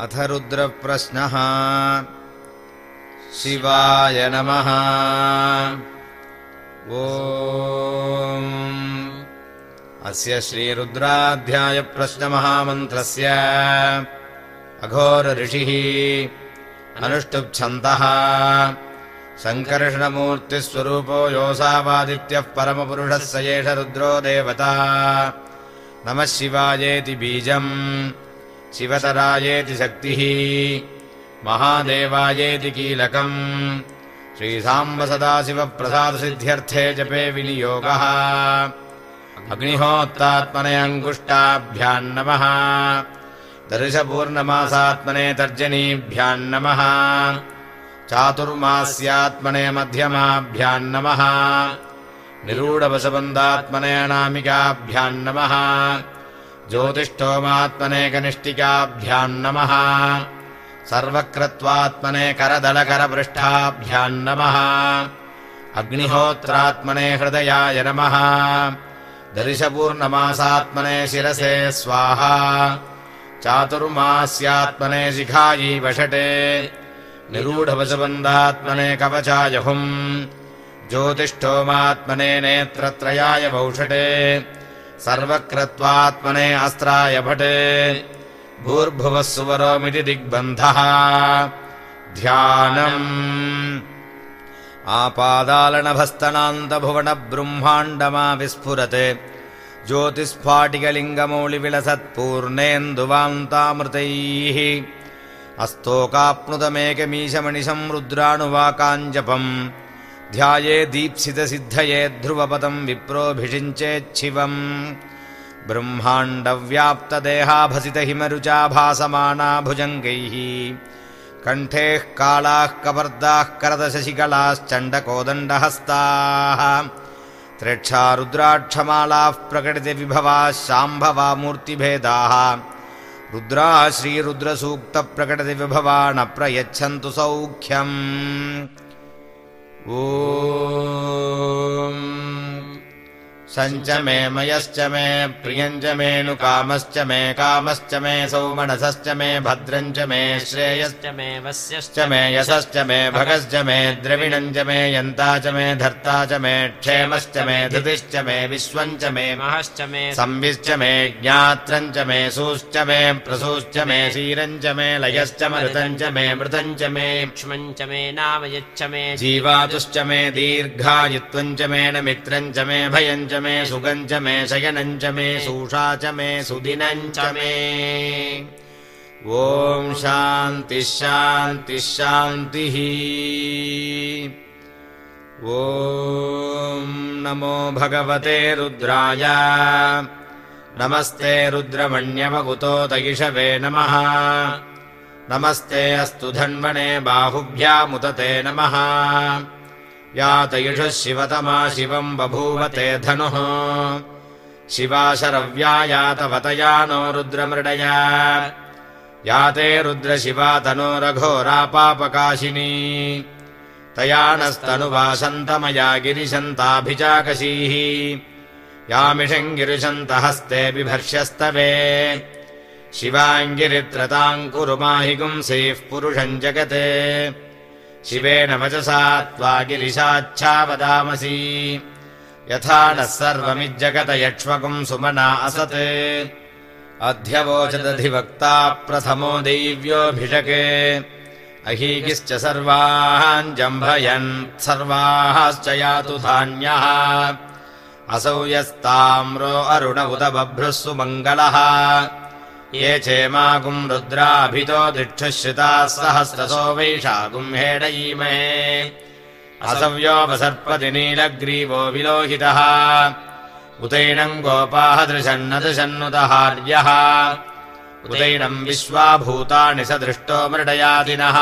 अथ रुद्रप्रश्नः। शिवाय नमः। ओ अस्य श्रीरुद्राध्यायप्रश्नमहामन्त्रस्य अघोरऋषिः अनुष्टुप्छन्तः सङ्कर्षणमूर्तिस्वरूपो योऽसावादित्यः परमपुरुषः स एष रुद्रो देवता। नमः शिवायेति बीजम् शिवतरायेति शक्तिः महादेवायेति कीलकम् श्रीसाम्ब सदाशिवप्रसादसिद्ध्यर्थे जपे विनियोगः अग्निहोत्तात्मने अङ्गुष्टाभ्यान्नमः दर्शपूर्णमासात्मने तर्जनीभ्यान्नमः चातुर्मास्यात्मने मध्यमाभ्यान्नमः निरूढवशबन्धात्मने अनामिकाभ्यान्नमः ज्योतिष्ठोमात्मने कनिष्ठिकाभ्यान्नमः सर्वक्रत्वात्मने करदलकरपृष्ठाभ्यान्नमः अग्निहोत्रात्मने हृदयाय नमः। दर्शपूर्णमासात्मने शिरसे स्वाहा। चातुर्मास्यात्मने शिखायी वषटे। निरूढवशबन्धात्मने कवचायहुम् ज्योतिष्ठोमात्मने नेत्रत्रयाय वौषटे सर्वक्रत्वात्मने अस्त्राय भटे। भूर्भुवः सुवरोमिति दिग्बन्धः। ध्यानम्। आपादालनभस्तनान्तभुवनब्रह्माण्डमा विस्फुरते ज्योतिस्फाटिकलिङ्गमौलिविलसत्पूर्णेन्दुवान्तामृतैः। अस्तोकाप्नुतमेकमीशमणिशम् रुद्राणुवाकाञ्जपम् ध्याये दीप्सितसिद्धये ध्रुवपदम् विप्रोभिषिञ्चेच्छिवम् ब्रह्माण्डव्याप्तदेहाभसितहिमरुचा भासमाना भुजङ्गैः कण्ठेः कालाः कपर्दाः करदशशिकलाश्चण्डकोदण्डहस्ताः त्रेक्षा रुद्राक्षमालाः प्रकटितविभवाः शाम्भवा मूर्तिभेदाः रुद्राः श्रीरुद्रसूक्तप्रकटितविभवा न प्रयच्छन्तु सौख्यम् ओ सञ्च मे मयश्च मे प्रियञ्च मे नु कामश्च मे कामश्च मे सौमनसश्च मे भद्रञ्च मे श्रेयश्च मे वस्यश्च च मे यशश्च मे भगश्च मे द्रविणम् च मे यन्ता च मे धर्ता च मे क्षेमश्च मे धृतिश्च मे विश्वम् च मे महश्च मे संविश्च मे ज्ञात्रम् च मे सूश्च मे प्रसूश्च मे क्षीरम् च मे लयश्च मृतम् च मे मृतम् च मे क्ष्मम् च मे नामयच्च मे जीवातुश्च मे दीर्घायुत्वम् च मे न मित्रम् च मे भयम् च मे सुगम् च मे शयनम् च मे सूषा च मे सुदिनम् च मे। ॐ शान्तिः शान्तिः शान्तिः। ॐ नमो भगवते रुद्राय। नमस्ते रुद्रमण्यवकुतो दयिषवे नमः। नमस्ते अस्तु धन्वणे बाहुभ्यामुदते नमः या तयुषः शिवतमा शिवम् बभूवते धनुः। शिवा शरव्या यातवतया नो रुद्रमृडया। या ते रुद्रशिवा तनोरघोरापापकाशिनी तया नस्तनुवासन्तमया गिरिशन्ताभिचाकशीः यामिषम् गिरिशन्तहस्ते बिभर्ष्यस्तवे। शिवाङ्गिरित्रताम् कुरु माहि पुरुषम् जगते शिवेन वचसा त्वा गिरिशाच्छा वदामसि यथा नः सर्वमिज्जगत सुमना असत्। अध्यवोचदधिवक्ता प्रथमो दैव्योऽभिषके। अहीगिश्च सर्वान् जम्भयन् सर्वाश्च यातु धान्यः। असौ यस्ताम्रो अरुण उत बभ्रुः सुमङ्गलः ये चेमागुम् रुद्राभितो दिक्षुश्रिताः सहस्रसो वैशागुम् हेडयीमहे असव्योपसर्पति नीलग्रीवो विलोहितः। उतैणम् गोपाः दृशन्नदृशन्नुतहार्यः उदैनम् विश्वाभूतानि स दृष्टो मृडयादिनः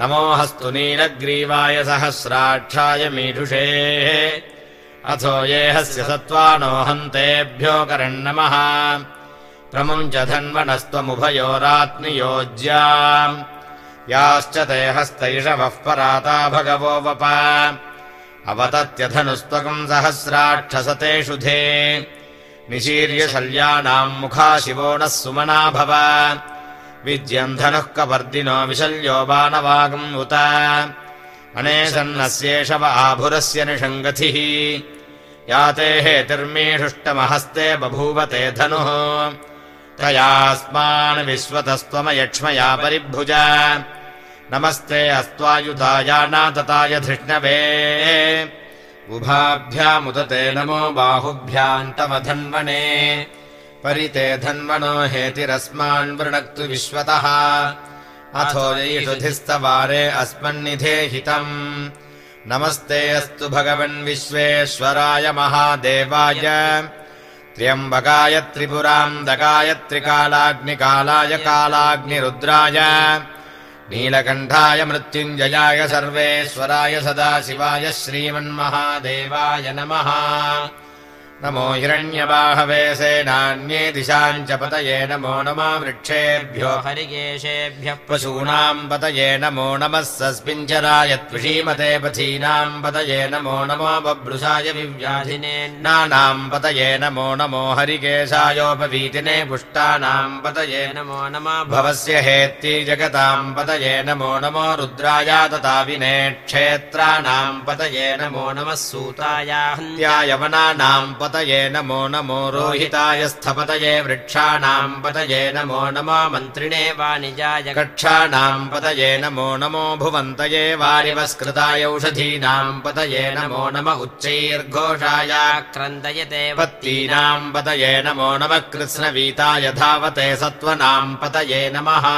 नमोऽहस्तु नीलग्रीवाय सहस्राक्षाय मीढुषे अथो येहस्य सत्त्वानो हन्तेभ्यो करन्नमः प्रमुञ्च धन्वनस्त्वमुभयोरात्मियोज्या याश्च ते हस्तैषवः पराता भगवो वप। अवतत्यधनुस्त्वकम् सहस्राक्षसतेषु धे। निशीर्य शल्यानाम् मुखा शिवो नः सुमना भव। विद्यम् धनुः कपर्दिनो विशल्यो बाणवागम् उत। अनेसन्नस्येष व आभुरस्य निषङ्गथिः। याते हेतिर्मीषुष्टमहस्ते बभूवते धनुः तयास्मान् विश्वतस्त्वमयक्ष्मया परिभुज। नमस्ते अस्त्वायुधायानातताय धृष्णवे उभाभ्यामुदते नमो बाहुभ्याम् तव धन्वने परिते धन्वनो हेतिरस्मान् वृणक्तु विश्वतः। अथो यैषुधिस्तवारे अस्मन्निधेहितम् नमस्ते अस्तु भगवन् विश्वेश्वराय महादेवाय त्र्यम्बकाय त्रिपुराम् त्रिकालाग्निकालाय कालाग्निरुद्राय। नीलकण्ठाय मृत्युञ्जयाय सर्वेश्वराय सदाशिवाय श्रीमन्महादेवाय नमः नमो हिरण्यबाहवे सेनान्ये दिशाम् च पतये नमो नमो वृक्षेभ्यो। हरिकेशेभ्यः पशूनाम् पतये नमो नमः सस्मिञ्चराय त्विषीमते पथीनाम् पतये नमो नमो बभ्रुषाय विव्याधिने नानाम् पतये नमो नमो हरिकेशायोपवीतिने पुष्टानाम् पतये नमो नमः भवस्य हेत्ति जगताम् पतये नमो नमो रुद्राया तथाविने क्षेत्राणाम् पतये नमो नमः सूताय यवनानाम् पतये नमो नमो रोहिताय स्थपतये वृक्षाणाम् पतये नमो नमो मन्त्रिणे वाणिजाय कक्षाणाम् पतये नमो नमो भुवन्तये वारिवस्कृताय औषधीनाम् पतये नमो नम उच्चैर्घोषाय क्रन्दयते पत्तीनाम् पतये नमो नमः कृत्स्नवीताय धावते सत्त्वनाम् पतये नमः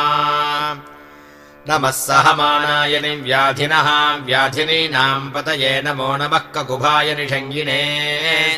नमः सहमानाय निव्याधिनः व्याधिनीनाम् पतये नमो नमः ककुभाय निषङ्गिने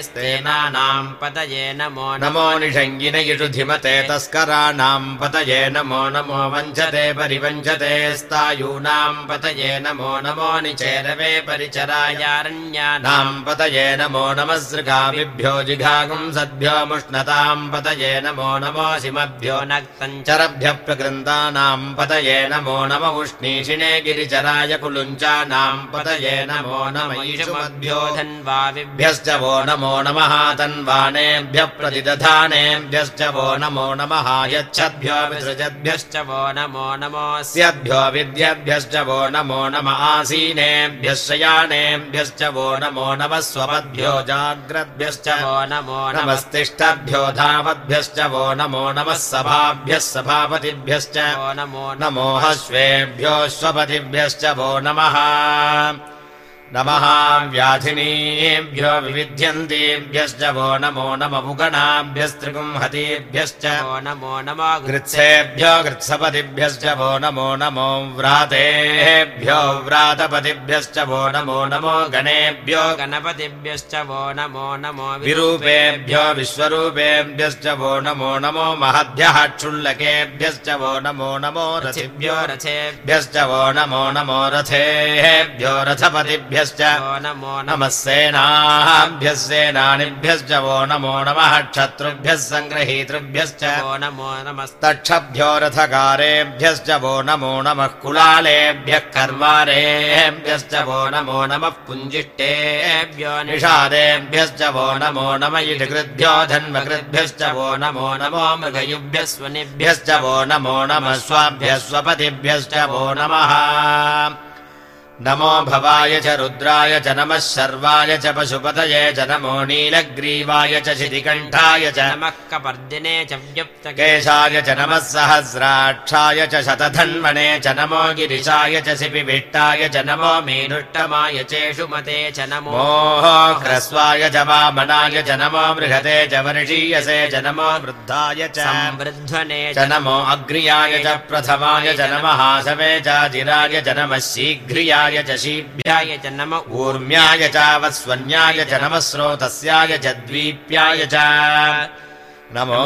स्तेनानाम् पतये नमो नमो निषङ्गिन इषुधिमते तस्कराणाम् पतये नमो नमो वञ्चते परिवञ्चते स्तायूनाम् पतये नमो नमो निचेरवे परिचराय यारण्यानाम् नाम् पतये नमो नमः सृगाभिभ्यो जिघागुम् सद्भ्यो मुष्णताम् पतये नमो नमो च चरभ्यः प्रकृन्तानाम् पतये नमो नम उष्णीषिणे गिरिचराय कुलुञ्चानाम् पतये नमो नम ईषुमद्भ्यो धन्वाविभ्य भ्यश्च वो नमो नमः तन्वानेभ्यः प्रतिदधानेभ्यश्च वो नमो नमः यच्छद्भ्यो विसृजद्भ्यश्च वो नमो नमोऽस्य स्यद्भ्यो विद्यभ्यश्च वो नमो नम आसीनेभ्यः शयानेभ्यश्च वो नमो नमः स्वपद्भ्यो जाग्रद्भ्यश्च वो नमो नमः नमस्तिष्ठद्भ्यो धावद्भ्यश्च वो नमो नमः सभाभ्यः सभापतिभ्यश्च वो नमो नमो हस्वेभ्यो स्वपतिभ्यश्च वो नमः नमः व्याधिनीभ्यो विविध्यन्तीभ्यश्च वो नमो नम वो नमो नमो गृत्सेभ्यो गृत्सपतिभ्यश्च वो नमो नमो व्रातेभ्यो व्रातपतिभ्यश्च वो नमो नमो गणेभ्यो गणपतिभ्यश्च वो नमो नमो विरूपेभ्यो विश्वरूपेभ्यश्च वो नमो नमो महद्भ्यः क्षुल्लकेभ्यश्च वो नमो नमो रथिभ्यो रथिभ्यो रथेभ्यो भ्यश्च वो नमो नमो रथेभ्यो रथपतिभ्यश्च नमो नमः। सेनाभ्यः सेनानिभ्यश्च वो नमो नमः क्षत्रुभ्यः सङ्ग्रहीतृभ्यश्च वो नमो नमस्ते। तक्षभ्यो रथकारेभ्यश्च वो नमो नमः कुलालेभ्यः कर्मारेभ्यश्च वो नमो नमः पुञ्जिष्टेभ्यो निषादेभ्यश्च वो नमो नम इषकृद्भ्यो धन्वकृद्भ्यश्च वो नमो नमो मृगयुभ्यः स्वनिभ्यश्च भ्यश्च वो नमो नमः स्वाभ्यः स्वपतिभ्यश्च वो नमः नमो भवाय च रुद्राय च नमः शर्वाय च पशुपतये च नमो नीलग्रीवाय च शितिकण्ठाय च नमः कपर्दिने च व्युप्त केशाय च नमः सहस्राक्षाय च शतधन्वने च नमो गिरिशाय च शिपिविष्टाय च नमो मीनुष्टमाय चेषुमते च नमो ह्रस्वाय च वामनाय च नमो बृहते च वर्षीयसे च नमो वृद्धाय च संवृध्वने च नमो अग्र्याय च प्रथमाय च नमः हासवे चाजिराय च नमः शीघ्रियाय च शीभ्याय च नम ऊर्म्याय चावस्वन्याय च नमः स्रोतस्याय च द्वीप्याय च नमो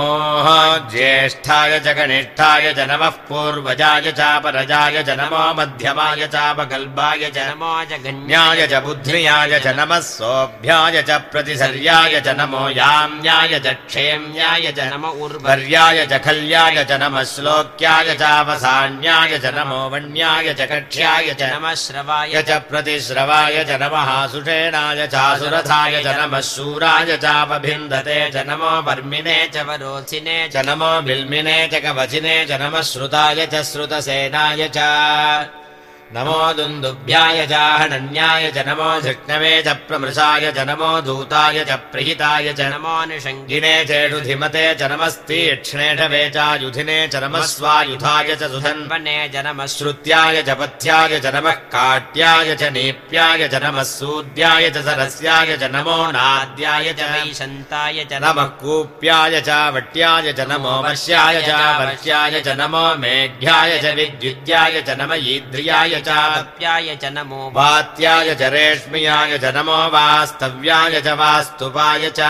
ज्येष्ठाय च कनिष्ठाय च नमः पूर्वजाय चापरजाय च नमो मध्यमाय चापकल्पाय च नमो जगन्य न्याय च बुद्ध्रियाय च नमः सोऽभ्याय च प्रतिसर्याय च नमो याम्याय च क्षेम्याय च नम उर्व वर्याय च खल्याय च नमः श्लोक्याय चावसान्याय च नमो वन्याय च कक्ष्याय च नमः श्रवाय च प्रतिश्रवाय च नमः सुषेणाय चासुरथाय च नमः शूराय चापभिन्दते च नमो वर्मिणे च वरोचिने च नमो बिल्मिने च कवचिने च नमः श्रुताय च श्रुतसेनाय च नमो दुन्दुभ्याय च हनन्याय च नमो झष्णवे च प्रमृषाय च नमो धूताय च प्रहिताय च नमो नमोऽनुषङ्गिने गिने चेडुधिमते च नमस्तीक्ष्णेषवे चायुधिने च नमः स्वायुधाय च सुधन्व वने जनमः श्रुत्याय च पथ्याय च नमः काट्याय च नीप्याय च नमः सूद्याय च सरस्याय च नमो नाद्याय च वैशन्ताय च नमः कूप्याय च वट्याय च नमो वश्याय च वर्ष्याय च नमो मेघ्याय च विद्युत्याय च नम ईद्रियाय नमप्याय च नमो वात्याय च रेश्म्याय च नमो वास्तव्याय च वास्तुपाय च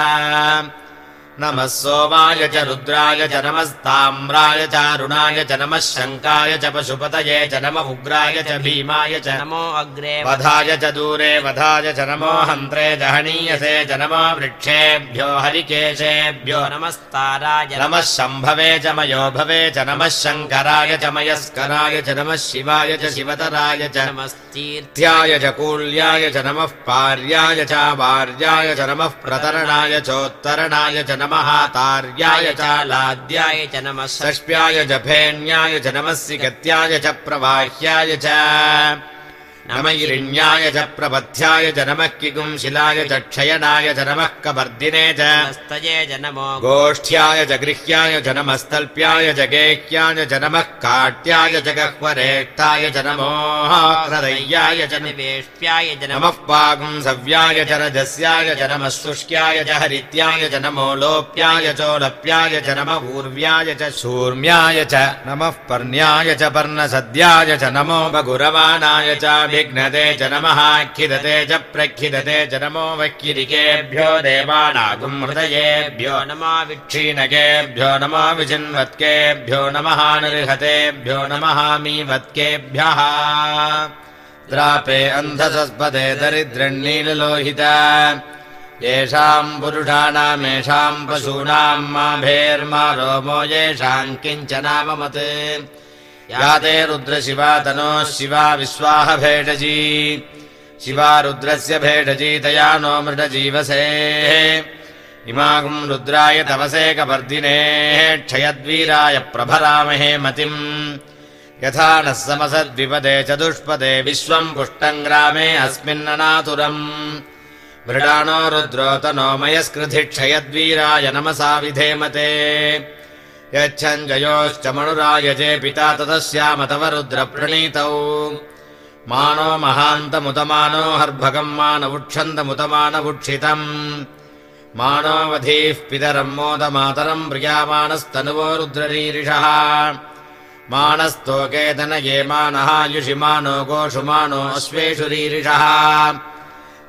नमः सोमाय च रुद्राय च नमस्ताम्राय चारुणाय च नमः शङ्काय च पशुपतये च नम उग्राय च भीमाय च नमो अग्रे वधाय च दूरे वधाय च नमो हन्त्रे जहनीयसे च नमो वृक्षेभ्यो हरिकेशेभ्यो नमः नमस्ताराय नमः शम्भवे च मयो भवे च नमः शङ्कराय च मयस्कराय च नमः शिवाय च शिवतराय च नमस्तीर्थ त्याय च कूल्याय च नमः पार्याय च वार्याय च नमः प्रतरणाय चोत्तरणाय च नमः तार्याय च लाद्याय च नमः। षष्प्याय च फेन्याय च नमः। सिकत्याय च प्रवाह्याय च नम इरिण्याय च प्रपथ्याय च नमः किगुंशिलाय च क्षयणाय च नमः कवर्दिने च। नमस्तये च नमो गोष्ठ्याय च गृह्याय च नमस्तल्प्याय च गेह्याय च नमः काट्याय च गह्वरेष्ठाय च नमो हृदय्याय च निवेष्ट्याय च नमः पागुंसव्याय च रजस्याय च नमः शुष्क्याय च हरित्याय च नमो लोप्याय चोलप्याय च नम ऊर्व्याय च शूर्म्याय च नमः पर्ण्याय च पर्णसद्याय च नमो बगुरवाणाय च विघ्नते च नमः खिदते च प्रखिदते च नमो वक्किरिकेभ्यो देवानागुम् हृदयेभ्यो यो नमो नमो विचिन्वत्केभ्यो नमः नृहतेभ्यो नमः मीवत्केभ्यः द्रापे अन्धसस्पदे दरिद्रण्णीललोहित येषाम् पुरुषाणामेषाम् पशूनाम् मा भेर्मा रोमो येषाम् किञ्चनाममत् या ते रुद्रशिवा तनोः शिवा विश्वाह भेटजी। शिवा रुद्रस्य भेटजी तया नो मृडजीवसेः। इमागुम् रुद्राय तवसेकवर्धिने क्षयद्वीराय प्रभरामहे मतिम्। यथा नः समसद्विपदे चतुष्पदे विश्वम् पुष्टम् ग्रामे अस्मिन्ननातुरम्। मृडानो रुद्रोतनो मयस्कृधि क्षयद्वीराय नमसा विधेमते यच्छञ्जयोश्च मणुरायजे पिता ततस्याम तव रुद्रप्रणीतौ मानो महान्तमुतमानो हर्भगम् मानवुक्षन्तमुतमानवुक्षितम् मानोऽवधीः पितरम् मोदमातरम् प्रियामाणस्तनुवो रुद्ररीरिषः। मानस्तोकेतन ये मानः युषिमानो गोषुमानो अश्वेषु रीरिषः।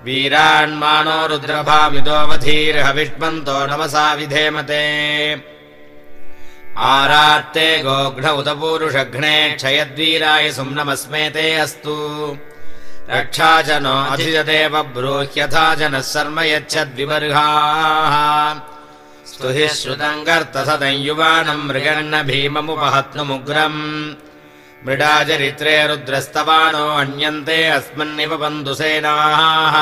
वीरान्मानो रुद्रभाविदोऽवधीर्हविष्मन्तो नमसा विधेमते आरात्ते गोघ्न उत पूरुषघ्ने क्षयद्वीराय सुम्नमस्मेते अस्तु। रक्षा च नो अधिजदेव ब्रूह्यथा जनः सर्म यच्छद्विवर्गाः स्तुहि श्रुतम् कर्तसदम् युवानम् मृगन्न भीममुपहत्नुमुग्रम्। मृडाचरित्रे रुद्रस्तवानो अन्यन्ते अस्मन्निव बन्धुसेनाः।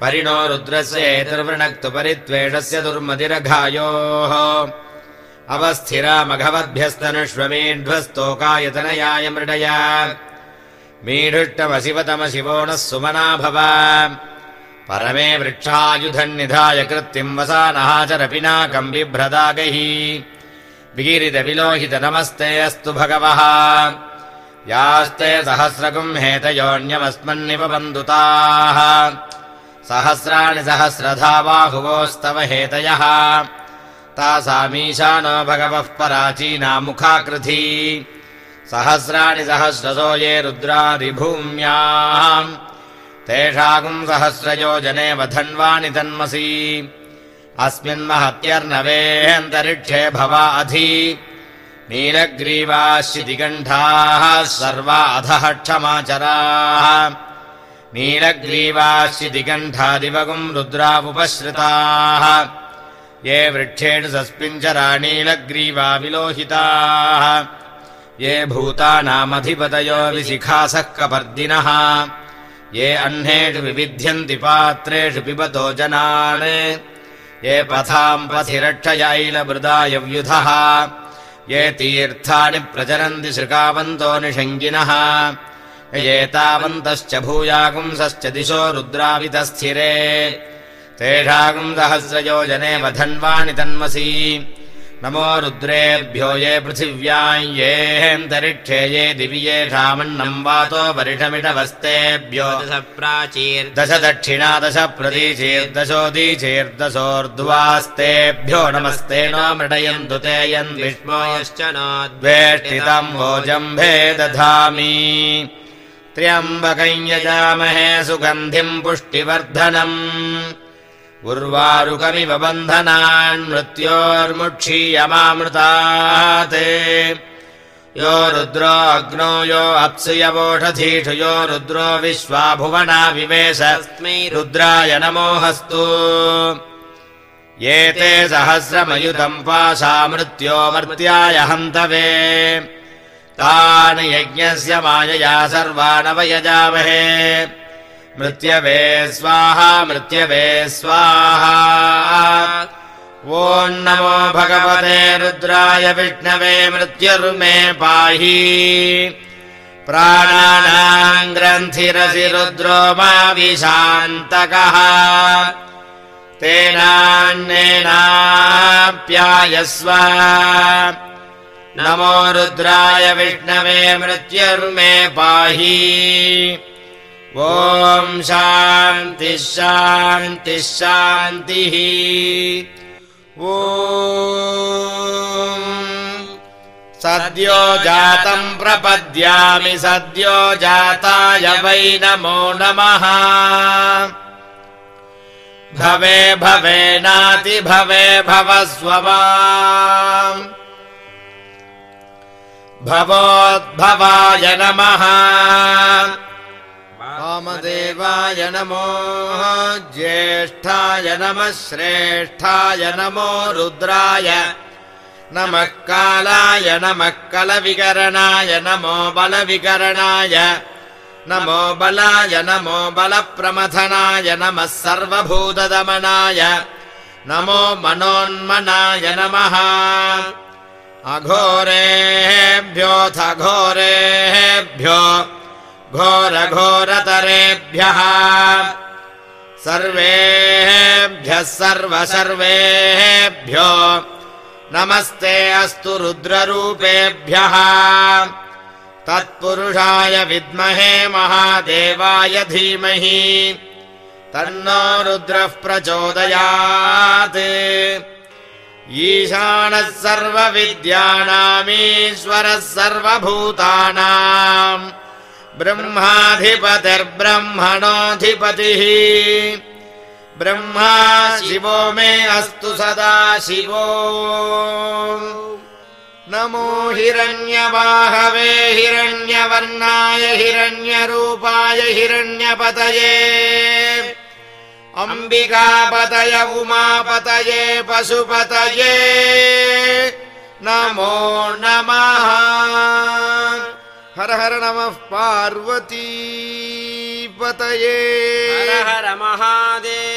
परिणो रुद्रस्येतिर्वृणक्तु परित्वेषस्य दुर्मदिरघायोः अवस्थिरामघवद्भ्यस्तनुष्वमीढ्वस्तोकायतनयाय मृडय। मीढुष्टमशिवतमशिवो नः सुमना भव। परमे वृक्षायुधन्निधाय कृत्तिम् बिभ्रदागैः विगिरितविलोहित नमस्ते अस्तु भगवः। यास्ते सहस्रकुम् हेतयोऽन्यमस्मन्निव बन्धुताः सहस्राणि सहस्रधा बाहुवोस्तव हेतयः तासामीशानो भगवः पराचीना मुखाकृधी सहस्राणि सहस्रसो ये रुद्रादिभूम्याम् तेषाकुम् सहस्रयोजने वधन्वानि तन्मसि। अस्मिन्महत्यर्नवेऽन्तरिक्षे भवा अधि। नीलग्रीवाश्चिदिगण्ठाः सर्वा अधः क्षमाचराः। नीलग्रीवाश्चिदिगण्ठादिवगुम् रुद्रावुपश्रिताः ये वृक्षेण नीलग्रीवा विलोहिताः। ये भूतानामधिपतयो विशिखासः कपर्दिनः। ये अह्नेषु विविध्यन्ति पात्रेषु पिबतो जनान्। ये पथाम् पथि रक्षयैलमृदायव्युधः ये तीर्थानि प्रचरन्ति श्रुकावन्तो निषङ्गिनः। एतावन्तश्च भूयागुंसश्च दिशो रुद्रावितस्थिरे तेषागुम् सहस्रयोजने वधन्वानि तन्मसि। नमो रुद्रेभ्यो ये पृथिव्याम् येऽन्तरिक्षे ये दिवि येषामन्नम् वातो वरिषमिषवस्तेभ्यो। दश प्राचीर् दश दक्षिणा दश प्रतीचीर्दशोदीचीर्दशोर्ध्वास्तेभ्यो नमस्ते नो मृडयन्तु ते यन् विष्मो यश्च नो द्वेष्टितम् भोजम्भे दधामि त्र्यम्बकम् यजामहे सुगन्धिम् पुष्टिवर्धनम् उर्वारुकमिव बन्धनान् मृत्योर्मुक्षीयमामृतात्। यो रुद्रो अग्नो यो अप्सुयवोषधीषु यो रुद्रो विश्वा भुवना तस्मै रुद्राय नमोऽस्तु एते सहस्रमयुतम् पाशा मृत्यो मर्त्याय हन्तवे तान् यज्ञस्य मायया सर्वानवयजामहे मृत्यवे स्वाहा मृत्यवे स्वाहा। ॐ नमो भगवते रुद्राय विष्णवे मृत्युर्मे पाहि। प्राणानाम् ग्रन्थिरसि रुद्रो मा विशान्तकः। तेनान्नेनाप्यायस्व नमो रुद्राय विष्णवे मृत्युर्मे पाहि ॐ शान्तिः शान्तिः शान्तिः। ॐ सद्यो जातम् प्रपद्यामि सद्यो जाताय वै नमो नमः। भवे भवे नाति भवे भवस्ववा भवोद्भवाय नमः वामदेवाय नमो ज्येष्ठाय नमः श्रेष्ठाय नमो रुद्राय नमः कालाय नमः कलविकरणाय नमो बलविकरणाय नमो बलाय नमो बलप्रमथनाय नमः सर्वभूतदमनाय नमो मनोन्मनाय नमः अघोरेभ्योऽथ घोरेभ्यो घोरघोरतरेभ्यः। सर्वेभ्यः सर्वसर्वेभ्यो। नमस्ते अस्तु रुद्ररूपेभ्यः। तत्पुरुषाय विद्महे महादेवाय धीमहि। तन्नो रुद्रः प्रचोदयात्। ईशानः सर्वविद्यानामीश्वरः सर्वभूतानाम् ब्रह्माधिपतिर्ब्रह्मणोऽधिपतिः। ब्रह्मा शिवो मे अस्तु सदा शिवो। नमो हिरण्यवाहवे हिरण्यवर्णाय हिरण्यरूपाय हिरण्यपतये। अम्बिकापतय उमापतये पशुपतये। नमो नमः हर हर नमः पार्वती पतये। हर हर महादेव